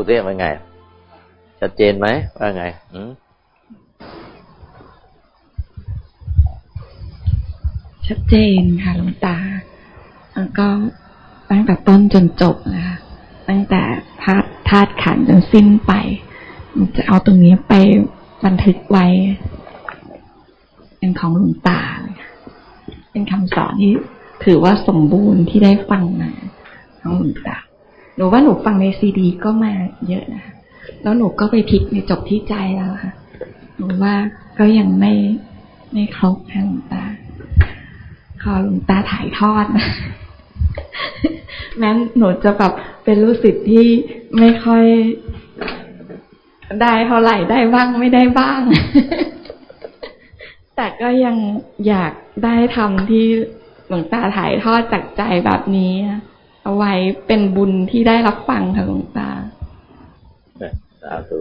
พูดเรื่องว่าไง ชัดเจนไหมว่าไงอืชัดเจนค่ะหลวงตาแล้วก็ตั้งแต่ต้นจนจบนะคะตั้งแต่ธาตุธาตุขันจนสิ้นไป จะเอาตรงนี้ไปบันทึกไว้ เป็นของหลวงตาเป็นคำสอนที่ถือว่าสมบูรณ์ที่ได้ฟังมาของหลวงตา หนูว่าหนูฟังในซีดีก็มาเยอะนะแล้วหนูก็ไปพลิกในจบที่ใจแล้วค่ะ หนูว่าก็ยังไม่ไม่ครบค่ะหลวงตา ขอหลวงตาถ่ายทอดนะแม้นหนูจะแบบเป็นรู้สึกที่ไม่ค่อยได้เท่าไหร่ได้บ้างไม่ได้บ้าง แต่ก็ยังอยากได้ทำที่หลวงตาถ่ายทอดจากใจแบบนี้ เอาไว้เป็นบุญที่ได้รับฟังค่ะหลวงตาสาธุ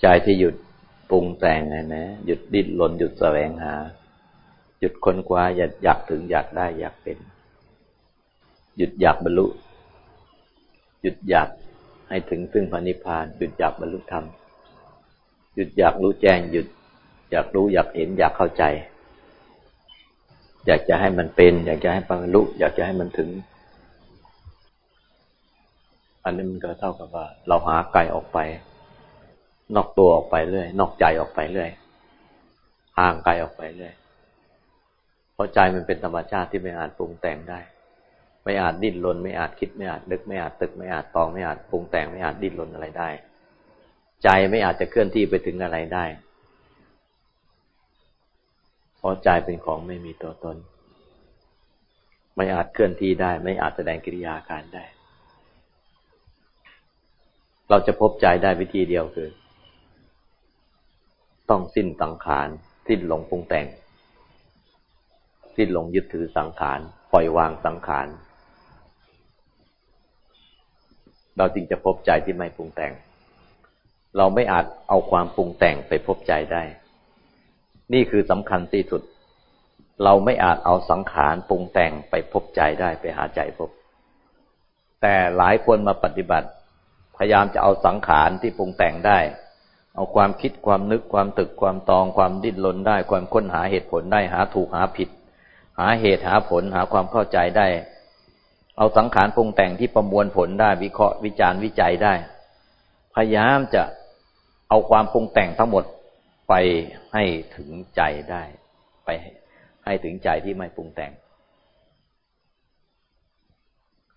ใจที่หยุดปรุงแต่งไงนะหยุดดิ้นรนหยุดแสวงหา หยุดค้นคว้าอยากอยากถึงอยากได้อยากเป็น หยุดอยากบรรลุ หยุดอยากให้ถึงซึ่งพระนิพพาน หยุดอยากบรรลุธรรม หยุดอยากรู้แจ้งหยุด อยากรู้อยากเห็นอยากเข้าใจ อยากจะให้มันเป็น อยากจะให้บรรลุอยากจะให้มันถึง อันนี้มันก็เท่ากับว่า เราหาไกลออกไป นอกตัวออกไปเรื่อย นอกใจออกไปเรื่อยห่างไกลออกไปเรื่อยเพราะใจมันเป็นธรรมชาติที่ไม่อาจปรุงแต่งได้ ไม่อาจดิ้นรนไม่อาจคิดไม่อาจนึกไม่อาจตึกไม่อาจตองไม่อาจปรุงแต่งไม่อาจดิ้นรนอะไรได้ ใจไม่อาจจะเคลื่อนที่ไปถึงอะไรได้ ราะใจเป็นของไม่มีตัวตน ไม่อาจเคลื่อนที่ได้ ไม่อาจแสดงกิริยาการได้ เราจะพบใจได้วิธีเดียวคือ ต้องสิ้นสังขารสิ้นหลงปรุงแต่ง สิ้นหลงยึดถือสังขารปล่อยวางสังขารเราจึงจะพบใจที่ไม่ปรุงแต่ง เราไม่อาจเอาความปรุงแต่งไปพบใจได้ นี่คือสำคัญที่สุด เราไม่อาจเอาสังขารปรุงแต่งไปพบใจได้ไปหาใจพบ แต่หลายคนมาปฏิบัติ พยายามจะเอาสังขารที่ปรุงแต่งได้ เอาความคิดความนึกความตึกความตองความดิ้นรนได้ ความค้นหาเหตุผลได้หาถูกหาผิด หาเหตุหาผลหาความเข้าใจได้ เอาสังขารปรุงแต่งที่ประมวลผลได้วิเคราะห์วิจารณ์วิจัยได้ พยายามจะเอาความปรุงแต่งทั้งหมด ไปให้ถึงใจได้ ไปให้ถึงใจที่ไม่ปรุงแต่ง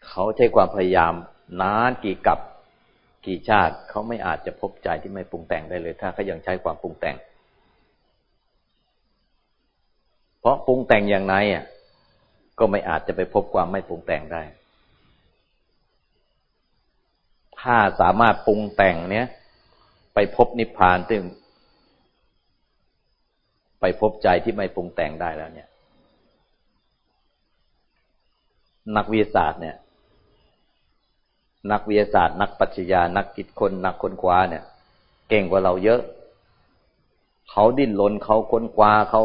เขาใช้ความพยายามนานกี่กับกี่ชาติเขาไม่อาจจะพบใจที่ไม่ปรุงแต่งได้เลย ถ้าเขายังใช้ความปรุงแต่ง เพราะปรุงแต่งอย่างไรอะ ก็ไม่อาจจะไปพบความไม่ปรุงแต่งได้ ถ้าสามารถปรุงแต่งเนี้ยไปพบนิพพานซึ่ง ไปพบใจที่ไม่ปรุงแต่งได้แล้วเนี่ย นักวิทยาศาสตร์เนี่ย นักวิทยาศาสตร์ นักปัชญานักคิดคน นักค้นคว้าเนี่ย เก่งกว่าเราเยอะ เขาดิ้นรนเขาค้นคว้าเขา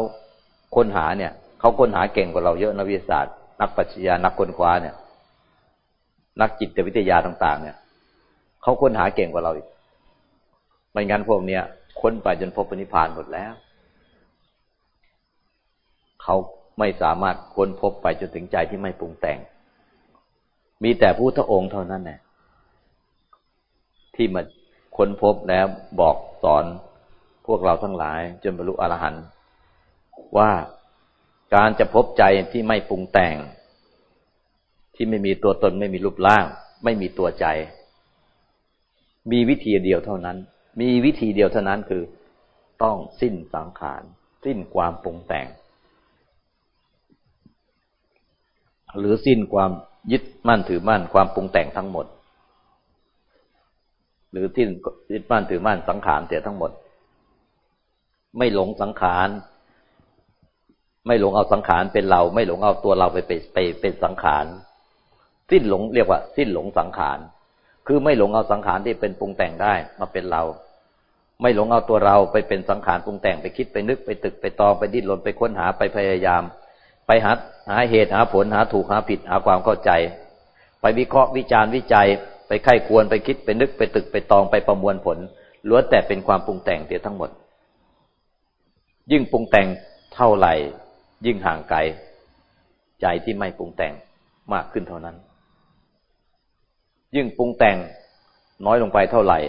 ค้นหาเนี่ย เขาค้นหาเก่งกว่าเราเยอะนักวิทยาศาสตร์ นักปัชญานักค้นคว้าเนี่ย นักจิตวิทยาต่าง ๆ เนี่ยเขาค้นหาเก่งกว่าเราอีกไม่งั้นพวกเนี้ยค้นไปจนพบปณิพานหมดแล้ว เขาไม่สามารถค้นพบไปจนถึงใจที่ไม่ปรุงแต่ง มีแต่พุทธองค์เท่านั้นแหละที่มาค้นพบแล้วบอกสอนพวกเราทั้งหลายจนบรรลุอรหันต์ว่าการจะพบใจที่ไม่ปรุงแต่ง ที่ไม่มีตัวตนไม่มีรูปร่าง ไม่มีตัวใจ มีวิธีเดียวเท่านั้น มีวิธีเดียวเท่านั้นคือ ต้องสิ้นสังขาร สิ้นความปรุงแต่ง หรือสิ้นความยึดมั่นถือมั่นความปรุงแต่งทั้งหมด หรือที่ยึดมั่นถือมั่นสังขารเสียทั้งหมด ไม่หลงสังขาร ไม่หลงเอาสังขารเป็นเรา ไม่หลงเอาตัวเราไปไปเป็นสังขาร สิ้นหลงเรียกว่า สิ้นหลงสังขาร คือไม่หลงเอาสังขารที่เป็นปรุงแต่งได้มาเป็นเราไม่หลงเอาตัวเราไปเป็นสังขารปรุงแต่งไปคิดไปนึกไปตึกไปตองไปดิ้นรนไปค้นหาไปพยายาม ไปหาหาเหตุหาผลหาถูกหาผิดหาความเข้าใจ ไปวิเคราะห์วิจารณ์วิจัย ไปไข้ควรไปคิดไปนึกไปตึกไปตองไปประมวลผลล้วนแต่เป็นความปรุงแต่งเสียทั้งหมด ยิ่งปรุงแต่งเท่าไหร่ ยิ่งห่างไกลใจที่ไม่ปรุงแต่งมากขึ้นเท่านั้น ยิ่งปรุงแต่งน้อยลงไปเท่าไหร่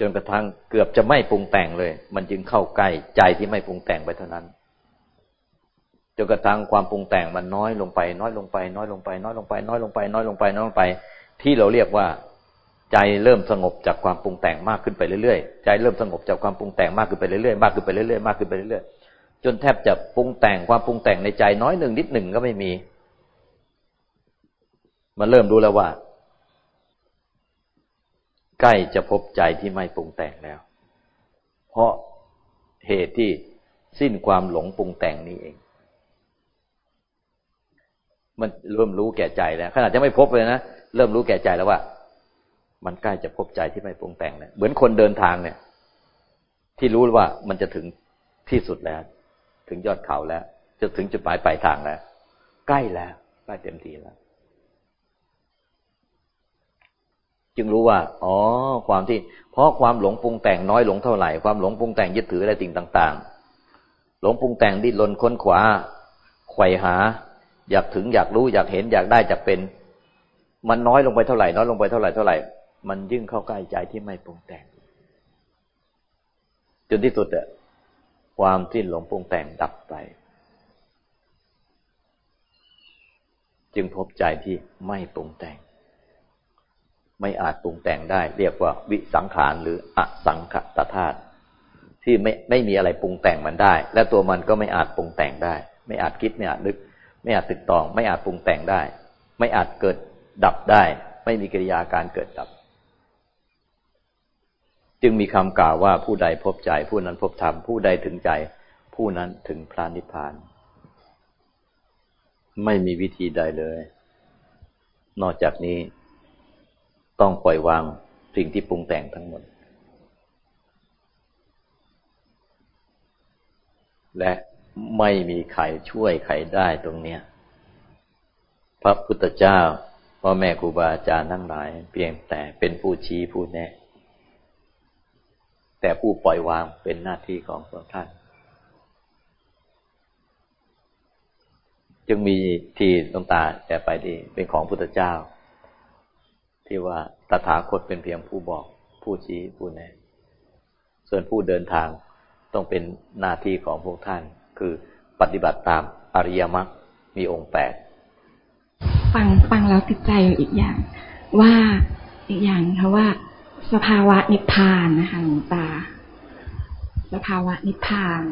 จนกระทั่งเกือบจะไม่ปรุงแต่งเลย มันจึงเข้าใกล้ใจที่ไม่ปรุงแต่งไปเท่านั้นจนกระทั่งความปรุงแต่งมันน้อยลงไป น้อยลงไป น้อยลงไป น้อยลงไป น้อยลงไป น้อยลงไป น้อยลงไป ที่เราเรียกว่า ใจเริ่มสงบจากความปรุงแต่งมากขึ้นไปเรื่อยๆใจเริ่มสงบจากความปรุงแต่งมากขึ้นไปเรื่อยๆมากขึ้นไปเรื่อยๆมากขึ้นไปเรื่อยๆจนแทบจะปรุงแต่งความปรุงแต่งในใจน้อยหนึ่งนิดหนึ่งก็ไม่มี มันเริ่มรู้แล้วว่า ใกล้จะพบใจที่ไม่ปรุงแต่งแล้ว เพราะเหตุที่สิ้นความหลงปรุงแต่งนี้เอง มันเริ่มรู้แก่ใจแล้วขนาดจะไม่พบเลยนะเริ่มรู้แก่ใจแล้วว่า มันใกล้จะพบใจที่ไม่ปรุงแต่งแล้วเหมือนคนเดินทางเนี่ย ที่รู้ว่ามันจะถึงที่สุดแล้ว ถึงยอดเขาแล้ว จะถึงจุดหมายปลายทางแล้ว ใกล้แล้วใกล้เต็มทีแล้ว จึงรู้ว่า อ๋อ ความที่ เพราะความหลงปรุงแต่งน้อยลงเท่าไหร่ ความหลงปรุงแต่งยึดถืออะไรสิ่งต่าง ๆ หลงปรุงแต่งดิ้นรนค้นขวาไขว่หา อยากถึงอยากรู้อยากเห็นอยากได้อยากเป็น มันน้อยลงไปเท่าไหร่น้อยลงไปเท่าไหร่เท่าไหร่ มันยิ่งเข้าใกล้ใจที่ไม่ปรุงแต่ง จนที่สุดอะความที่หลงปรุงแต่งดับไป จึงพบใจที่ไม่ปรุงแต่ง ไม่อาจปรุงแต่งได้ เรียกว่าวิสังขารหรืออสังขตธาตุที่ไม่ไม่มีอะไรปรุงแต่งมันได้ และตัวมันก็ไม่อาจปรุงแต่งได้ ไม่อาจคิดไม่อาจนึก ไม่อาจตึกตอง ไม่อาจปรุงแต่งได้ ไม่อาจเกิดดับได้ ไม่มีกิริยาการเกิดดับ จึงมีคำกล่าวว่าผู้ใดพบใจ ผู้นั้นพบธรรมผู้ใดถึงใจ ผู้นั้นถึงพระนิพพาน ไม่มีวิธีใดเลย นอกจากนี้ ต้องปล่อยวางสิ่งที่ปรุงแต่งทั้งหมด และไม่มีใครช่วยใครได้ตรงเนี้ย พระพุทธเจ้าพ่อแม่ครูบาอาจารย์ทั้งหลาย เพียงแต่เป็นผู้ชี้ผู้แนะแต่ผู้ปล่อยวางเป็นหน้าที่ของพระท่าน จึงมีที่ตรงตาแต่ไปดีเป็นของพุทธเจ้า ที่ว่าตถาคตเป็นเพียงผู้บอก ผู้ชี้ผู้แนะส่วนผู้เดินทางต้องเป็นหน้าที่ของพวกท่าน คือปฏิบัติตามอริยมรรคมีองค์แปดฟังฟังแล้วติดใจอยู่อีกอย่าง ว่าอีกอย่างค่ะว่า สภาวะนิพพานนะคะหลวงตา สภาวะนิพพาน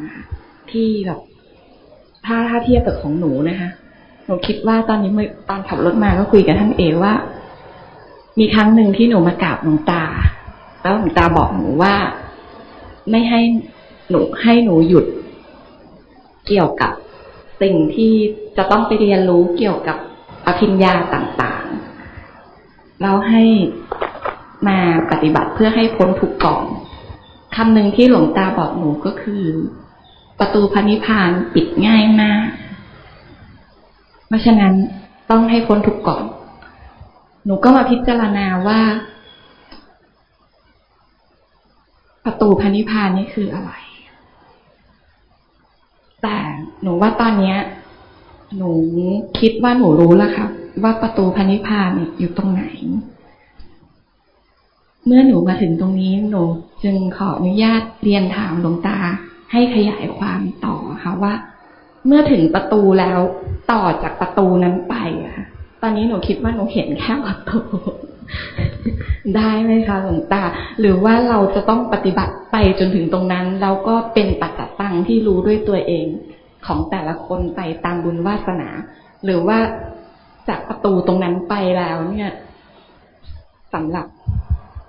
ที่แบบถ้าถ้าเทียบกับของหนูนะคะหนูคิดว่าตอนนี้เมื่อตอนขับรถมาก็คุยกับท่านเอว่า มีครั้งหนึ่งที่หนูมากราบหลวงตา แล้วหลวงตาบอกหนูว่าไม่ให้หนูให้หนูหยุดเกี่ยวกับสิ่งที่จะต้องไปเรียนรู้เกี่ยวกับอภิญญาต่างๆ เราให้มาปฏิบัติเพื่อให้พ้นทุกข์ก่อนคำหนึ่งที่หลวงตาบอกหนูก็คือ ประตูพระนิพพานปิดง่ายมาก เพราะฉะนั้นต้องให้พ้นทุกข์ก่อน หนูก็มาพิจารณาว่า ประตูพันิพานนี่คืออะไร แต่หนูว่าตอนเนี้ย หนูคิดว่าหนูรู้แล้วครับ ว่าประตูพันิพานอยู่ตรงไหน เมื่อหนูมาถึงตรงนี้หนูจึงขออนุญาตเรียนถามหลวงตาให้ขยายความต่อค่ะว่า เมื่อถึงประตูแล้วต่อจากประตูนั้นไปค่ะ อนนี้หนูคิดว่าหนูเห็นแค่ประตูได้ไหมคะหลวงตา หรือว่าเราจะต้องปฏิบัติไปจนถึงตรงนั้นแล้วก็เป็นปัจจตังที่รู้ด้วยตัวเองของแต่ละคนไปตามบุญวาสนา หรือว่าจากประตูตรงนั้นไปแล้วเนี่ยสำหรับ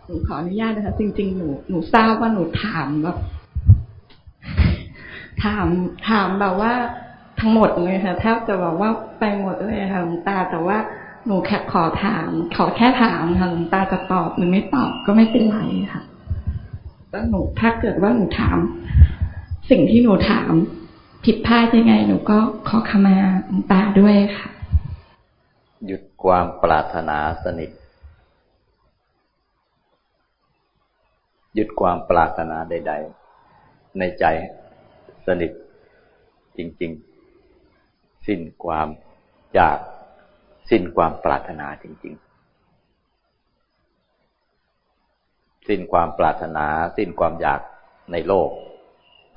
หนูขออนุญาตนะคะ จริง ๆ หนูหนูทราบว่าหนูถามแบบถามถามแบบว่า ทั้งหมดเลยค่ะแทบจะบอกว่าไปหมดเลยค่ะหลวงตาแต่ว่าหนูแค่ขอถาม ขอแค่ถามค่ะหลวงตาจะตอบหรือไม่ตอบก็ไม่เป็นไรค่ะแล้วหนูถ้าเกิดว่าหนูถาม สิ่งที่หนูถามผิดพลาดยังไง หนูก็ขอขมาหลวงตาด้วยค่ะ หยุดความปรารถนาสนิทหยุดความปรารถนาใด ๆ ในใจสนิทจริง ๆ สิ้นความอยากสิ้นความปรารถนาจริง ๆ สิ้นความปรารถนา สิ้นความอยากในโลก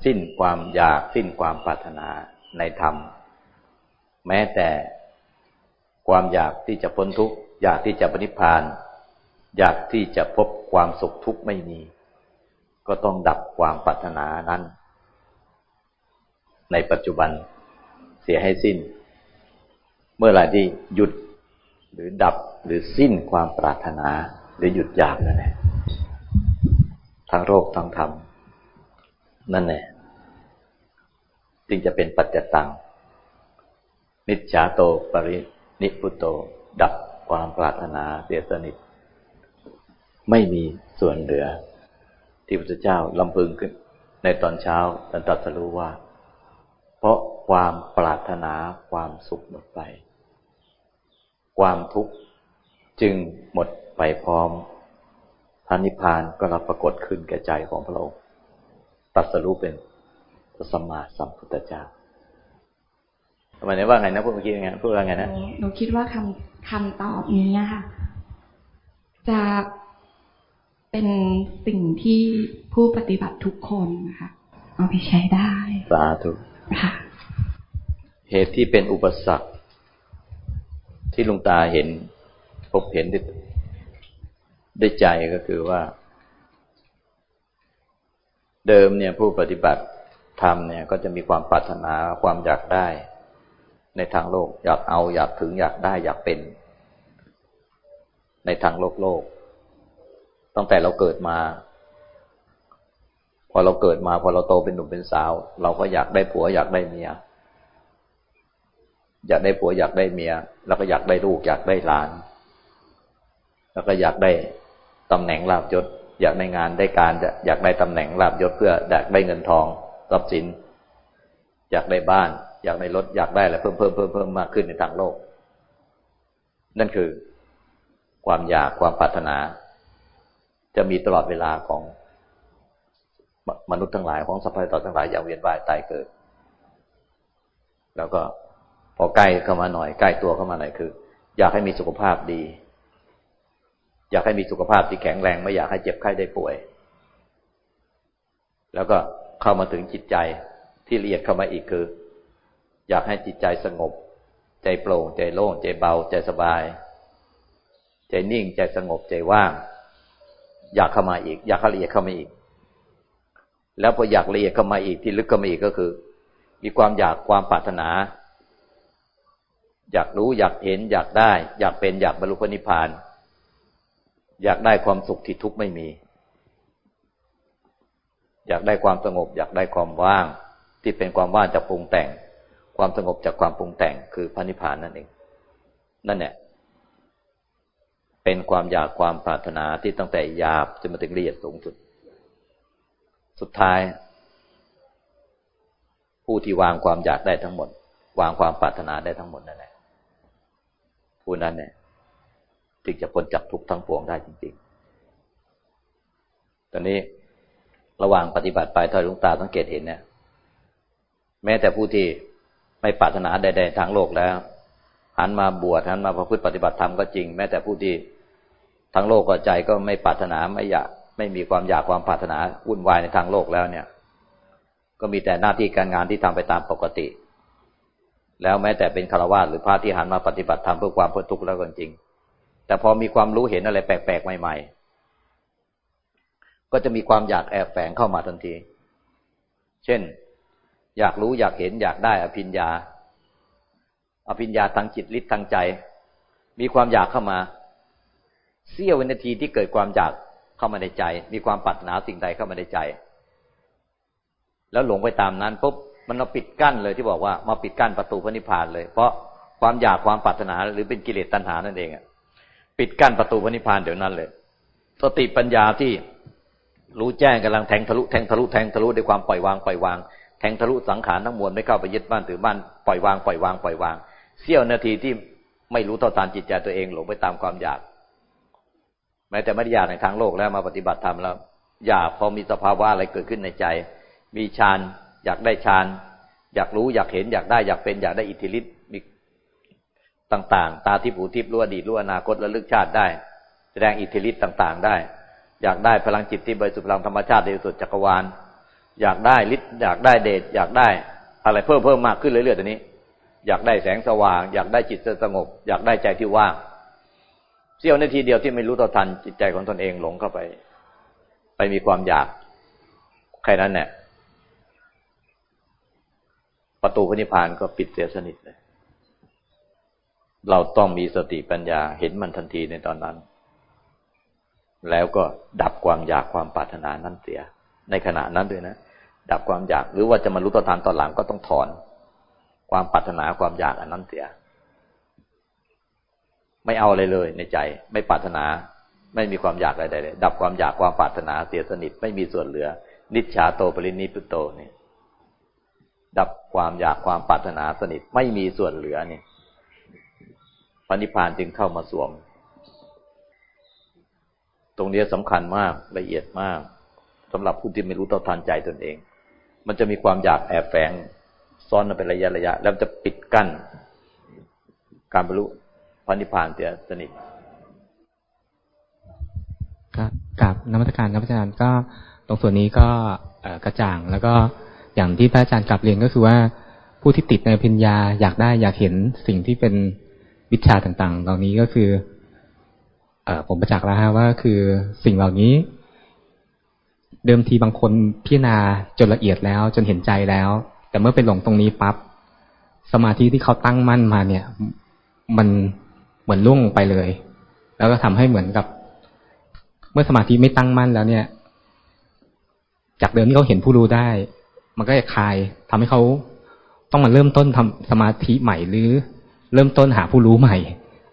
สิ้นความอยาก สิ้นความปรารถนาในธรรม แม้แต่ความอยากที่จะพ้นทุกข์อยากที่จะปณิพาน อยากที่จะพบความสุขทุกข์ไม่มี ก็ต้องดับความปรารถนานั้น ในปัจจุบัน เสียให้สิ้น เมื่อไหร่ที่หยุดหรือดับหรือสิ้นความปรารถนา หรือหยุดอยากนั่นแหละทั้งโรคทั้งธรรมนั่นแหละจึงจะเป็นปัจจตังนิจฉาโตปรินิพุโต ดับความปรารถนาเสียสนิท ไม่มีส่วนเหลือ ที่พระเจ้าลำพึงขึ้น ในตอนเช้าตอนตัดสรู้ว่า เพราะ ความปรารถนาความสุขหมดไป ความทุกข์จึงหมดไปพร้อมพระนิพพานก็รับปรากฏขึ้นแก่ใจของพระองค์ตัดสรู้เป็นพระสัมมาสัมพุทธเจ้าทำไมเนี่ยว่าไงนะพูดเมื่อกี้ยังไงพูดว่าไงนะหนูคิดว่าคำคำตอบนี้ค่ะจะเป็นสิ่งที่ผู้ปฏิบัติทุกคนนะคะเอาไปใช้ได้ สาธุค่ะ เหตุที่เป็นอุปสรรค ที่ลุงตาเห็น พบเห็นได้ได้ใจก็คือว่า เดิมเนี่ยผู้ปฏิบัติธรรมเนี่ย ก็จะมีความปรารถนาความอยากได้ ในทางโลก อยากเอาอยากถึงอยากได้อยากเป็น ในทางโลกโลก ตั้งแต่เราเกิดมา พอเราเกิดมา พอเราโตเป็นหนุ่มเป็นสาว เราก็อยากได้ผัวอยากได้เมีย อยากได้ผัวอยากได้เมีย แล้วก็อยากได้ลูกอยากได้หลาน แล้วก็อยากได้ตำแหน่งลาบยศ อยากได้งานได้การอยากได้ตำแหน่งลาบยศเพื่ออยากได้เงินทองทรัพย์สิน อยากได้บ้าน อยากได้ลดอยากได้อะไรเพิ่มเพิ่มเพิ่มเพิ่มมากขึ้นในทางโลก นั่นคือ ความอยากความปรารถนา จะมีตลอดเวลาของมนุษย์ทั้งหลายของสัพพะต่อทั้งหลายอย่างเวียนว่ายตายเกิด แล้วก็ อใกล้เข้ามาหน่อยใกล้ตัวเข้ามาหน่อยคือ อยากให้มีสุขภาพดี อยากให้มีสุขภาพที่แข็งแรง ไม่อยากให้เจ็บไข้ได้ป่วย แล้วก็เข้ามาถึงจิตใจที่ละเอียดเข้ามาอีกคือ อยากให้จิตใจสงบ ใจโปร่ง ใจโล่ง ใจเบา ใจสบาย ใจนิ่ง ใจสงบใจว่าง อยากเข้ามาอีก อยากละเอียดเข้ามาอีก แล้วพออยากละเอียดเข้ามาอีกที่ลึกเข้ามาอีกก็คือ มีความอยากความปรารถนา อยากรู้อยากเห็นอยากได้ อยากเป็นอยากบรรลุพระนิพพาน อยากได้ความสุขที่ทุกข์ไม่มี อยากได้ความสงบ อยากได้ความว่าง ที่เป็นความว่างจากปรุงแต่ง ความสงบจากความปรุงแต่งคือพระนิพพานนั่นเอง นั่นแหละเป็นความอยากความปรารถนาที่ตั้งแต่หยาบจนมาถึงละเอียดสูงสุด สุดท้าย ผู้ที่วางความอยากได้ทั้งหมด วางความปรารถนาได้ทั้งหมดนั่นแหละ ผู้นั้นเนี่ยถึงจะพ้นจากทุกข์ทั้งปวงได้จริง ๆ ตอนนี้ระหว่างปฏิบัติไปถ้าลุงตาสังเกตเห็นเนี่ย แม้แต่ผู้ที่ไม่ปรารถนาใดๆทางโลกแล้ว หันมาบวชหันมาประพฤติปฏิบัติธรรมก็จริง แม้แต่ผู้ที่ทั้งโลกก็ใจก็ไม่ปรารถนาไม่อยากไม่มีความอยากความปรารถนาวุ่นวายในทางโลกแล้วเนี่ย ก็มีแต่หน้าที่การงานที่ทำไปตามปกติ แล้วแม้แต่เป็นคารวะหรือพระที่หันมาปฏิบัติธรรมเพื่อความพ้นทุกข์แล้วก็จริง แต่พอมีความรู้เห็นอะไรแปลกๆใหม่ ๆ ก็จะมีความอยากแอบแฝงเข้ามาทันที เช่น อยากรู้อยากเห็นอยากได้อภิญญา อภิญญาทางจิตฤทธิ์ทางใจ มีความอยากเข้ามาเสี้ยววินาทีที่เกิดความอยากเข้ามาในใจ มีความปรารถนาสิ่งใดเข้ามาในใจ แล้วหลงไปตามนั้นปุ๊บ มันมาปิดกั้นเลยที่บอกว่ามาปิดกั้นประตูพระนิพพานเลย เพราะความอยากความปรารถนาหรือเป็นกิเลสตัณหานั่นเองอะปิดกั้นประตูพระนิพพานเดี๋ยวนั้นเลยสติปัญญาที่รู้แจ้งกำลังแทงทะลุแทงทะลุแทงทะลุด้วยความปล่อยวางปล่อยวางแทงทะลุสังขารทั้งมวลไม่เข้าไปยึดบ้านถือบ้านปล่อยวางปล่อยวางปล่อยวางเสี้ยวนาทีที่ไม่รู้ต่อตานจิตใจตัวเองหลงไปตามความอยาก แม้แต่ไม่ได้อยากในทางโลกแล้วมาปฏิบัติธรรมแล้วอยากพอมีสภาวะอะไรเกิดขึ้นในใจ มีฌาน อยากได้ฌานอยากรู้อยากเห็นอยากได้อยากเป็นอยากได้อิทธิฤทธิ์มีต่างๆ ตาทิพหูทิพรู้อดีตรู้อนาคตระลึกชาติได้ แสดงอิทธิฤทธิ์ต่างๆ ได้ อยากได้พลังจิตที่บริสุทธิ์พลังธรรมชาติในสุดจักรวาล อยากได้ฤทธิ์อยากได้เดชอยากได้ อะไรเพิ่มเพิ่มมากขึ้นเรื่อยๆตัวนี้ อยากได้แสงสว่าง อยากได้จิตสงบ อยากได้ใจที่ว่างเสี้ยวนาทีเดียวที่ไม่รู้ต่อทันจิตใจของตนเองหลงเข้าไป ไปมีความอยากแค่นั้นเนี่ย ประตูพระนิพพานก็ปิดเสียสนิทเลย เราต้องมีสติปัญญาเห็นมันทันทีในตอนนั้น แล้วก็ดับความอยากความปรารถนานั้นเสีย ในขณะนั้นด้วยนะ ดับความอยากหรือว่าจะมารู้ต่อทานตอนหลังก็ต้องถอน ความปรารถนาความอยากอันนั้นเสีย ไม่เอาอะไรเลยในใจ ไม่ปรารถนา ไม่มีความอยากอะไรเลย ดับความอยากความปรารถนาเสียสนิท ไม่มีส่วนเหลือ นิจฉาโตปรินิพุโตเนี่ย ดับความอยากความปรารถนาสนิทไม่มีส่วนเหลือเนี่ยพระนิพพานจึงเข้ามาสวม ตรงนี้สำคัญมากละเอียดมากสำหรับผู้ที่ไม่รู้ต่อทานใจตนเอง มันจะมีความอยากแอบแฝงซ้อนเป็นระยะระยะ แล้วจะปิดกั้น การบรรลุพระนิพพานเสียสนิทกับนมัตการนักาจารย์ก็ตรงส่วนนี้ก็กระจ่างแล้วก็ อย่างที่พระอาจารย์กลับเรียนก็คือว่า ผู้ที่ติดในพิญญาอยากได้อยากเห็นสิ่งที่เป็นวิชาต่างๆ เหล่านี้ก็คือเอผมประจักษ์แล้วฮะว่าคือสิ่งเหล่านี้ เดิมทีบางคนพิจารณาจนละเอียดแล้ว จนเห็นใจแล้ว แต่เมื่อไปหลงตรงนี้ปับ๊บสมาธิที่เขาตั้งมั่นมาเนี่ย มันเหมือนล่วงไปเลย แล้วก็ทำให้เหมือนกับ เมื่อสมาธิไม่ตั้งมั่นแล้วเนี่ย จากเดิมที่เขาเห็นผู้รู้ได้ มันก็จะคลายทำให้เขาต้องมาเริ่มต้นทำสมาธิใหม่หรือ เริ่มต้นหาผู้รู้ใหม่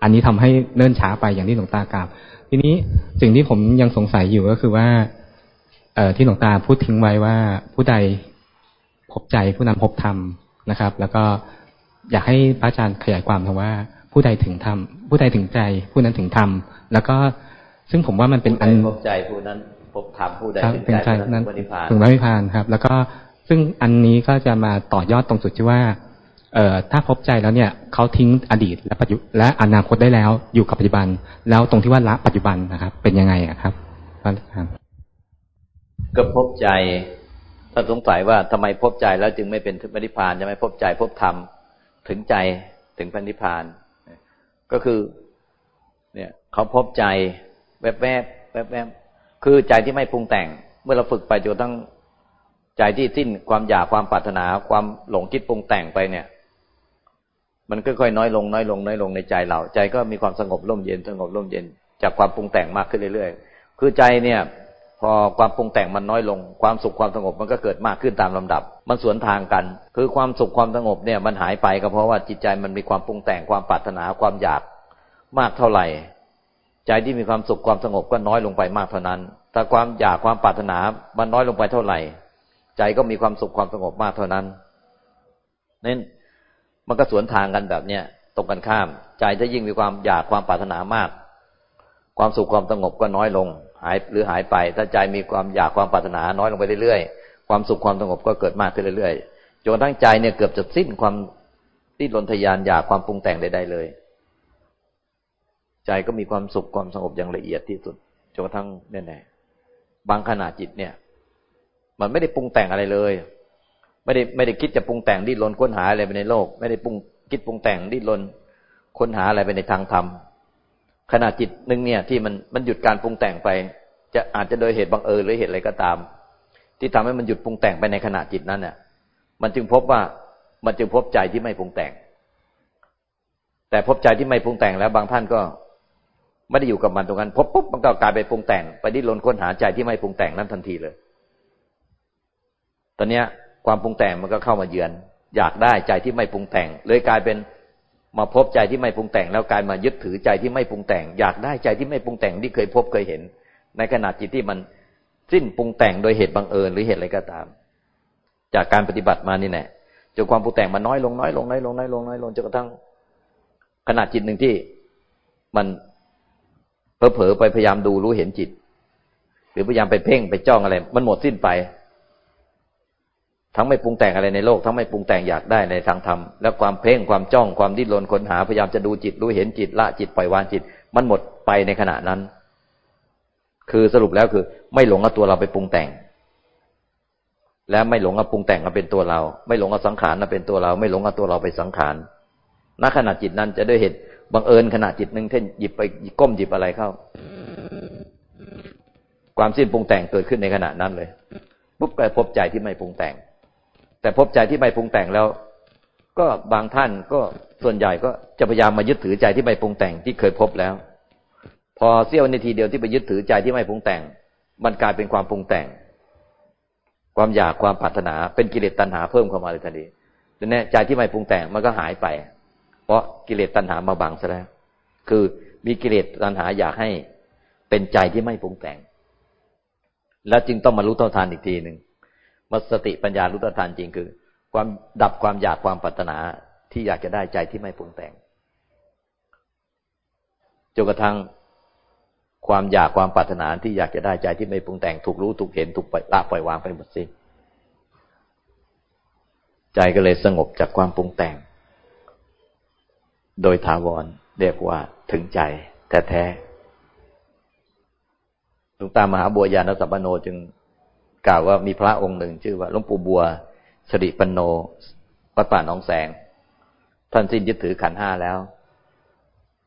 อันนี้ทำให้เนิ่นช้าไปอย่างที่หลวงตากล่าวทีนี้สิ่งที่ผมยังสงสัยอยู่ก็คือว่า เอ่อที่หลวงตาพูดทิ้งไว้ว่าผู้ใดพบใจผู้นั้นพบธรรมนะครับ แล้วก็อยากให้พระอาจารย์ขยายความคำว่า ผู้ใดถึงธรรมผู้ใดถึงใจ ผู้นั้นถึงธรรมแล้วก็ซึ่งผมว่ามันเป็นอันพบใจผู้นั้นพบธรรมผู้ใดถึงใจผู้นั้นถึงพระนิพพานถึงพระนิพพานครับ แล้วก็ ซึ่งอันนี้ก็จะมาต่อยอดตรงจุดที่ว่าเอ่อถ้าพบใจแล้วเนี่ยเขาทิ้งอดีตและปัจจุและอนาคตได้แล้วอยู่กับปัจจุบัน แล้วตรงที่ว่าละปัจจุบันนะครับ เป็นยังไงครับครับ ก็พบใจถ้าสงสัยว่าทำไมพบใจแล้วจึงไม่เป็นพระนิพพานจะไม่พบใจพบธรรมถึงใจถึงพระนิพพาน ก็คือ เนี่ยเขาพบใจแวบแวบแวบแวบคือใจที่ไม่ปรุงแต่ง เมื่อเราฝึกไปจนตั้ง ใจที่สิ้นความอยากความปรารถนาความหลงคิดปรุงแต่งไปเนี่ย มันค่อยๆน้อยลงน้อยลงน้อยลงในใจเรา ใจก็มีความสงบร่มเย็นสงบร่มเย็น จากความปรุงแต่งมากขึ้นเรื่อยๆ คือใจเนี่ย พอความปรุงแต่งมันน้อยลง ความสุขความสงบมันก็เกิดมากขึ้นตามลำดับ มันสวนทางกัน คือความสุขความสงบเนี่ยมันหายไปก็เพราะว่าจิตใจมันมีความปรุงแต่งความปรารถนาความอยากมากเท่าไหร่ ใจที่มีความสุขความสงบก็น้อยลงไปมากเท่านั้นถ้าความอยากความปรารถนามันน้อยลงไปเท่าไหร่ ใจก็มีความสุขความสงบมากเท่านั้นนั่นมันก็สวนทางกันแบบเนี้ยตรงกันข้าม ใจถ้ายิ่งมีความอยากความปรารถนามาก ความสุขความสงบก็น้อยลง หายหรือหายไป ถ้าใจมีความอยากความปรารถนาน้อยลงไปเรื่อยๆความสุขความสงบก็เกิดมากขึ้นเรื่อยๆจนทั้งใจเนี่ยเกือบจะสิ้นความที่ลนทยานอยากความปรุงแต่งใดๆเลย ใจก็มีความสุขความสงบอย่างละเอียดที่สุดจนกระทั่งเนี่ยบางขณะจิตเนี่ย มันไม่ได้ปรุงแต่งอะไรเลย ไม่ได้ไม่ได้คิดจะปรุงแต่งดิ้นรนค้นหาอะไรไปในโลก ไม่ได้ปรุงคิดปรุงแต่งดิ้นรนค้นหาอะไรไปในทางธรรมขณะจิตหนึ่งเนี่ยที่มันมันหยุดการปรุงแต่งไป จะอาจจะโดยเหตุบังเอิญหรือเหตุอะไรก็ตาม ที่ทำให้มันหยุดปรุงแต่งไปในขณะจิตนั้นเนี่ยมันจึงพบว่ามันจึงพบใจที่ไม่ปรุงแต่ง แต่พบใจที่ไม่ปรุงแต่งแล้วบางท่านก็ไม่ได้อยู่กับมันตรงนั้นพบปุ๊บมันก็กลายไปปรุงแต่ง ไปดิ้นรนค้นหาใจที่ไม่ปรุงแต่งนั้นทันทีเลย ตอนนี้ความปรุงแต่งมันก็เข้ามาเยือน อยากได้ใจที่ไม่ปรุงแต่ง เลยกลายเป็นมาพบใจที่ไม่ปรุงแต่ง แล้วกลายมายึดถือใจที่ไม่ปรุงแต่ง อยากได้ใจที่ไม่ปรุงแต่งที่เคยพบเคยเห็น ในขณะจิตที่มันสิ้นปรุงแต่งโดยเหตุบังเอิญหรือเหตุอะไรก็ตาม จากการปฏิบัติมานี่แน่จนความปรุงแต่งมันน้อยลงน้อยลงน้อยลงน้อยลงน้อยลงจนกระทั่งขนาดจิตหนึ่งที่มันเผลอๆไปพยายามดูรู้เห็นจิต หรือพยายามไปเพ่งไปจ้องอะไร มันหมดสิ้นไป ทั้งไม่ปรุงแต่งอะไรในโลก ทั้งไม่ปรุงแต่งอยากได้ในทางธรรม แล้วความเพ่งความจ้องความดิ้นรนค้นหาพยายามจะดูจิตรู้เห็นจิตละจิตปล่อยวางจิต มันหมดไปในขณะนั้น คือสรุปแล้วคือ ไม่หลงเอาตัวเราไปปรุงแต่ง และไม่หลงเอาปรุงแต่งมาเป็นตัวเรา ไม่หลงเอาสังขารมาเป็นตัวเรา ไม่หลงเอาตัวเราไปสังขารณขณะจิตนั้นจะด้วยเห็นบังเอิญขณะจิตหนึ่งเท่นหยิบไปก้มหยิบอะไรเข้า ความสิ้นปรุงแต่งเกิดขึ้นในขณะนั้นเลยปุ๊บไปพบใจที่ไม่ปรุงแต่ง แต่พบใจที่ไม่ปรุงแต่งแล้ว ก็บางท่านก็ส่วนใหญ่ก็จะพยายามมายึดถือใจที่ไม่ปรุงแต่งที่เคยพบแล้ว พอเสี้ยวนาทีเดียวที่ไปยึดถือใจที่ไม่ปรุงแต่ง มันกลายเป็นความปรุงแต่ง ความอยากความปรารถนาเป็นกิเลสตัณหาเพิ่มเข้ามาเลยทันทีดังนี้นใจที่ไม่ปรุงแต่งมันก็หายไป เพราะกิเลสตัณหามาบังซะแล้ว คือมีกิเลสตัณหาอยากให้เป็นใจที่ไม่ปรุงแต่ง แล้วจึงต้องมารู้เท่าทานอีกทีหนึ่ง มาสติปัญญารู้เท่านจริงคือ ความดับความอยากความปรารถนาที่อยากจะได้ใจที่ไม่ปรุงแต่งจนกระทั่งความอยากความปรารถนาที่อยากจะได้ใจที่ไม่ปรุงแต่งถูกรู้ถูกเห็นถูกละปล่อยวางไปหมดสิ้นใจก็เลยสงบจากความปรุงแต่ง โดยถาวรเรียกว่าถึงใจแท้ๆหลวงตามหาบัวยานสัพพโนจึง กล่าวว่ามีพระองค์หนึ่ง ชื่อว่าหลวงปู่บัวสริปันโนวัดป่าหนองแสง ท่านสิ้นยึดถือขันห้าแล้ว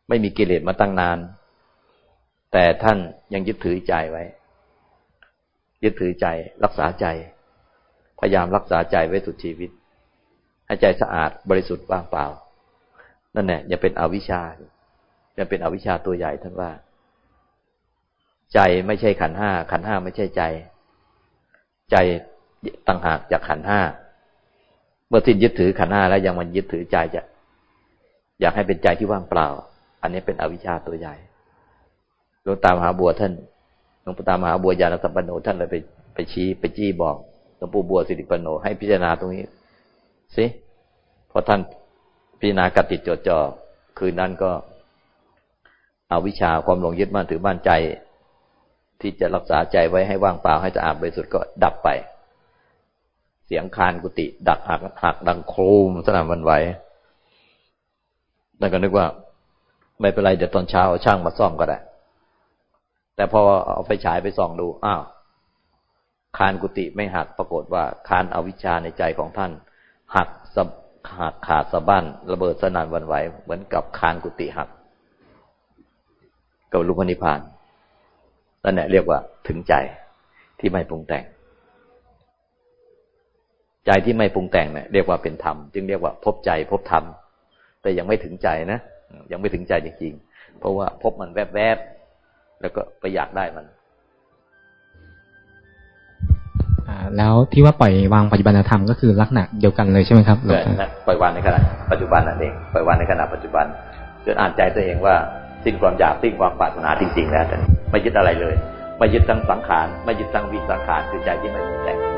ไม่มีกิเลสมาตั้งนาน แต่ท่านยังยึดถือใจไว้ ยึดถือใจ รักษาใจ พยายามรักษาใจไว้สุดชีวิต ให้ใจสะอาดบริสุทธิ์ว่างเปล่า นั่นแหละอยังเป็นอวิชชาอยังเป็นอวิชชาตัวใหญ่ท่านว่า ใจไม่ใช่ขันห้าขันห้าไม่ใช่ใจ ใจต่างหากจากขันห้า เมื่อสิ้นยึดถือขันห้าแล้วยังมันยึดถือใจจะ อยากให้เป็นใจที่ว่างเปล่า อันนี้เป็นอวิชชาตัวใหญ่หลวงตามหาบัวท่านหลวงปู่ตามหาบัวยานสัมปันโนท่านเลยไปไปชี้ไปจี้บอกหลวงปู่บัวสิริปันโนให้พิจารณาตรงนี้สิพอท่านพิจารณากติดจดจ่อคืนนั้นก็เอาวิชาความหลงยึดมั่นถือมั่นใจ ที่จะรักษาใจไว้ให้ว่างเปล่าให้สะอาดบริสุทธิ์ก็ดับไป เสียงคานกุฏิดักหักหักดังโครมสนามวันไหวนั่นก็นึกว่า ไม่เป็นไรเดี๋ยวตอนเช้าช่างมาซ่อมก็ได้ แต่พอเอาไปฉายไปส่องดู อ้าว คานกุฏิไม่หักปรากฏว่า คานอาวิชาในใจของท่าน หักขาดขาดสะบั้นระเบิดสนั่นวันไหว เหมือนกับคานกุฏิหัก กับลุพนิพาน นั่นแหละเรียกว่าถึงใจที่ไม่ปรุงแต่ง ใจที่ไม่ปรุงแต่งเนี่ยเรียกว่าเป็นธรรมจึงเรียกว่าพบใจพบธรรมแต่ยังไม่ถึงใจนะยังไม่ถึงใจจริงๆเพราะว่าพบมันแวบๆแล้วก็ไปอยากได้มันแล้วที่ว่าปล่อยวางปัจจุบันธรรมก็คือลักษณะเดียวกันเลยใช่ไหมครับปล่อยวางในขณะปัจจุบันนั่นเองปล่อยวางในขณะปัจจุบันจนอ่านใจตัวเองว่า สิ้นความอยากสิ้นความปรารถนาจริงๆแล้วแต่ไม่ยึดอะไรเลย ไม่ยึดทั้งสังขารไม่ยึดทั้งวิสังขารคือใจที่ไม่แต่ง